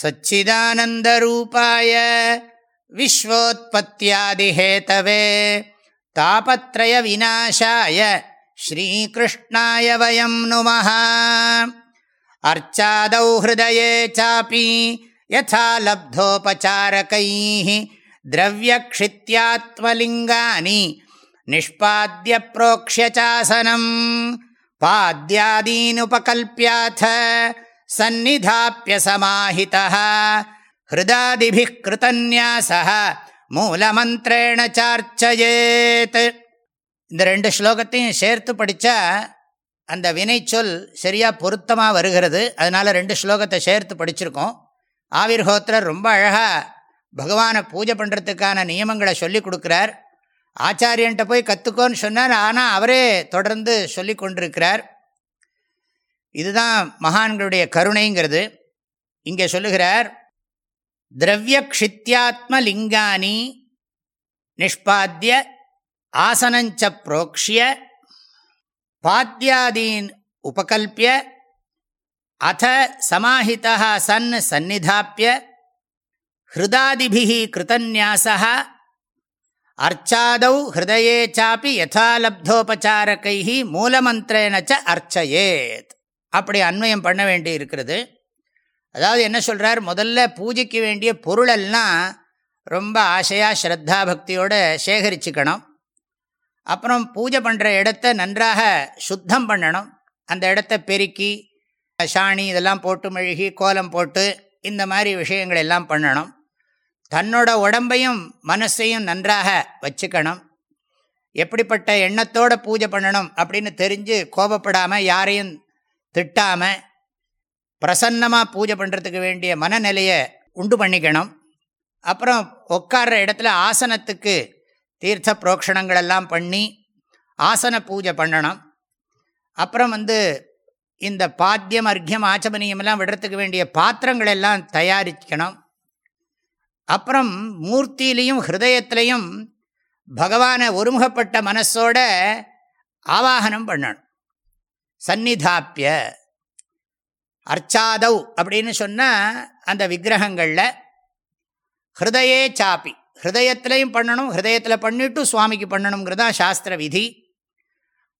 सच्चिदानन्दरूपाय विश्वोत्पत्त्यादिहेतवे तापत्रयविनाशाय श्रीकृष्णाय वयं नुमः अर्चादौ हृदये चापि यथा लब्धोपचारकैः द्रव्यक्षित्यात्मलिङ्गानि निष्पाद्य प्रोक्ष्य चासनम् पाद्यादीनुपकल्प्याथ சந்நிதாப்பிய சமாஹிதா ஹிருதாதிபி கிருதன்யாசா மூலமந்திரேண சார்ச்சயேத் இந்த ரெண்டு ஸ்லோகத்தையும் சேர்த்து படித்தா அந்த வினைச்சொல் சரியாக பொருத்தமாக வருகிறது. அதனால் ரெண்டு ஸ்லோகத்தை சேர்த்து படிச்சிருக்கோம். ஆவிர் ஹோத்திரர் ரொம்ப அழகாக பகவானை பூஜை பண்ணுறதுக்கான நியமங்களை சொல்லி கொடுக்குறார். ஆச்சாரியன்ட்ட போய் கற்றுக்கோன்னு சொன்னார். ஆனால் அவரே தொடர்ந்து சொல்லி கொண்டிருக்கிறார். இதுதான் மகான்களுடைய கருணைங்கிறது. இங்கே சொல்லுகிறார் திரவிய திரவியக்ஷித்யாத்ம லிங்கானி நிஷ்பாத்திய ஆசனஞ்ச புரோக்ஷிய பாத்தியாதீன் உபகல்பிய அத சமாஹிதா சன் சந்நிதாப்பிய ஹிருதாதிபிஹி கிருதன்யாசா அர்ச்சாதௌ ஹிருதயே சாப்பி யதாலப்தோபச்சாரகை மூலமந்திரேன ச அர்ச்சயேத். அப்படி அன்வயம் பண்ண வேண்டி இருக்கிறது. அதாவது என்ன சொல்கிறார் முதல்ல பூஜைக்கு வேண்டிய பொருளெல்லாம் ரொம்ப ஆசையாக ஸ்ரத்தா பக்தியோடு சேகரிச்சுக்கணும். அப்புறம் பூஜை பண்ணுற இடத்த நன்றாக சுத்தம் பண்ணணும். அந்த இடத்த பெருக்கி சாணி இதெல்லாம் போட்டு மெழுகி கோலம் போட்டு இந்த மாதிரி விஷயங்கள் எல்லாம் பண்ணணும். தன்னோட உடம்பையும் மனசையும் நன்றாக வச்சுக்கணும். எப்படிப்பட்ட எண்ணத்தோட பூஜை பண்ணணும் அப்படின்னு தெரிஞ்சு கோபப்படாமல் யாரையும் திட்டாமல் பிரசன்னமாக பூஜை பண்ணுறதுக்கு வேண்டிய மனநிலையை உண்டு பண்ணிக்கணும். அப்புறம் உட்கார்ற இடத்துல ஆசனத்துக்கு தீர்த்த புரோக்ஷணங்களெல்லாம் பண்ணி ஆசன பூஜை பண்ணணும். அப்புறம் வந்து இந்த பாத்தியம் அர்க்கியம் ஆச்சமனியமெல்லாம் விடுறதுக்கு வேண்டிய பாத்திரங்கள் எல்லாம் தயாரிக்கணும். அப்புறம் மூர்த்தியிலையும் ஹிருதயத்திலையும் பகவானை ஒருமுகப்பட்ட மனசோட ஆவாகனம் பண்ணணும். சந்நிதாப்பிய அர்ச்சாதவ் அப்படின்னு சொன்னால் அந்த விக்கிரகங்களில் ஹிருதயே சாப்பி ஹிருதயத்திலையும் பண்ணணும் ஹிருதயத்தில் பண்ணிவிட்டு சுவாமிக்கு பண்ணணுங்கிறது சாஸ்திர விதி.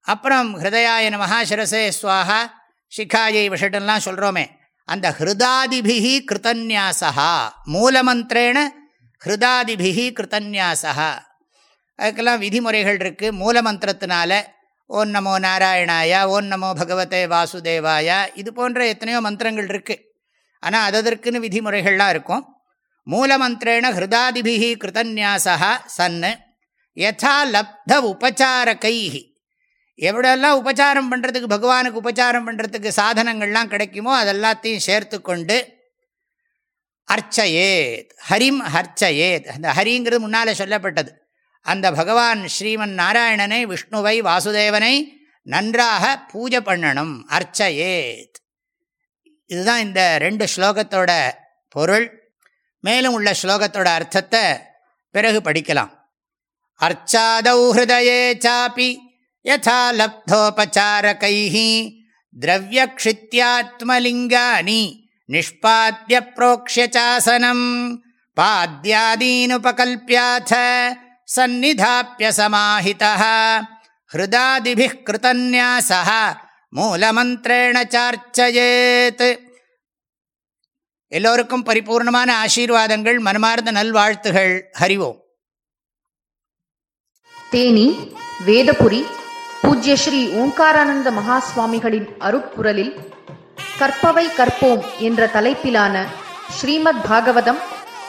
அப்புறம் ஹிருதயாய நமஹா சிரசே சுவாகா சிகாயை விஷட்டெல்லாம் சொல்கிறோமே அந்த ஹிருதாதிபிகி கிருத்தன்யாசா மூலமந்திரேன ஹிருதாதிபிகி கிருத்தன்யாசா அதுக்கெல்லாம் விதிமுறைகள் இருக்குது மூலமந்திரத்தினால ஓம் நமோ நாராயணாயா ஓம் நமோ பகவதே வாசுதேவாயா. இது போன்ற எத்தனையோ மந்திரங்கள் இருக்குது ஆனால் அததற்குன்னு விதிமுறைகள்லாம் இருக்கும். மூலமந்திரேண ஹிருதாதிபிகி கிருதன்யாசா சன்னு. யதா லப்த உபச்சார கைஹி எவ்வளோல்லாம் உபச்சாரம் பண்ணுறதுக்கு பகவானுக்கு உபச்சாரம் பண்ணுறதுக்கு சாதனங்கள்லாம் கிடைக்குமோ அதெல்லாத்தையும் சேர்த்து கொண்டு அர்ச்சயேத் ஹரிம் ஹர்ச்சயேத். அந்த ஹரிங்கிறது முன்னால் சொல்லப்பட்டது. அந்த பகவான் ஸ்ரீமன் நாராயணனை விஷ்ணுவை வாசுதேவனை நன்றாக பூஜை பண்ணணும். அர்ச்சயேத். இதுதான் இந்த ரெண்டு ஸ்லோகத்தோட பொருள். மேலும் உள்ள ஸ்லோகத்தோட அர்த்தத்தை பிறகு படிக்கலாம். அர்ச்சாதௌ ஹிருதயே சாப்பி யதா லப்தோபச்சாரகை திரவியக்ஷித்யாத்மலிங்கானி நிஷ்பாத்திய புரோக்ஷிய பாத்தியாதீனுபகல்பியாத சந்நிதாப்பிய சமாஹிதா ஹிருதாதிபிः கிருதன்யாசः மூலமந்திரேண சார்ச்சயேத் எல்லோருக்கும் பரிபூர்ணமான ஆசீர்வாதங்கள் மனமார்ந்த நல்வாழ்த்துகள். ஹரிவோம். தேனி வேதபுரி பூஜ்ய ஸ்ரீ ஓங்காரானந்த மகாஸ்வாமிகளின் அருப்புரலில் கற்பவை கற்போம் என்ற தலைப்பிலான ஸ்ரீமத் பாகவதம்